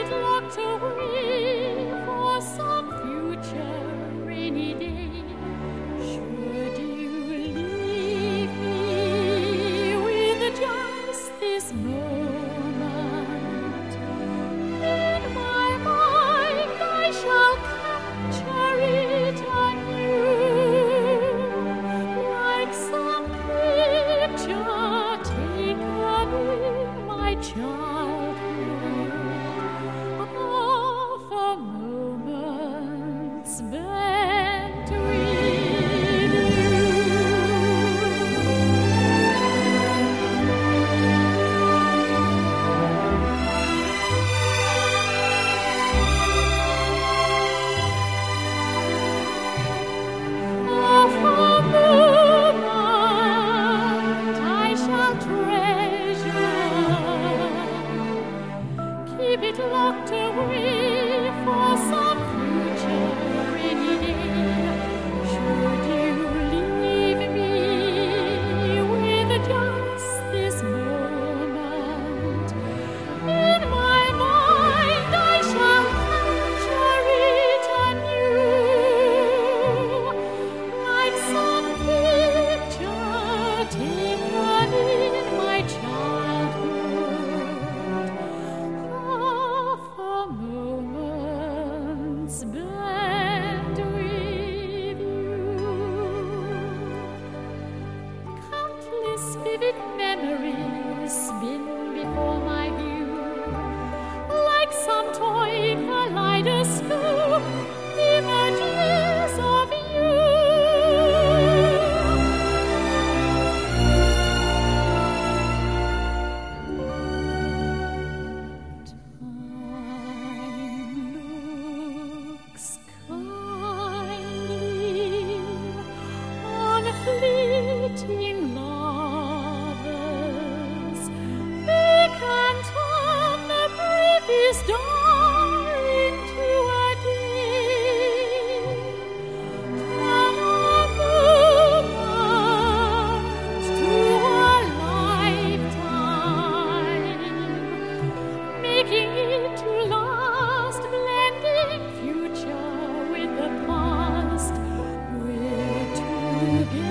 it locked away for some future rainy day. if it locked away for some vivid memories spin before my future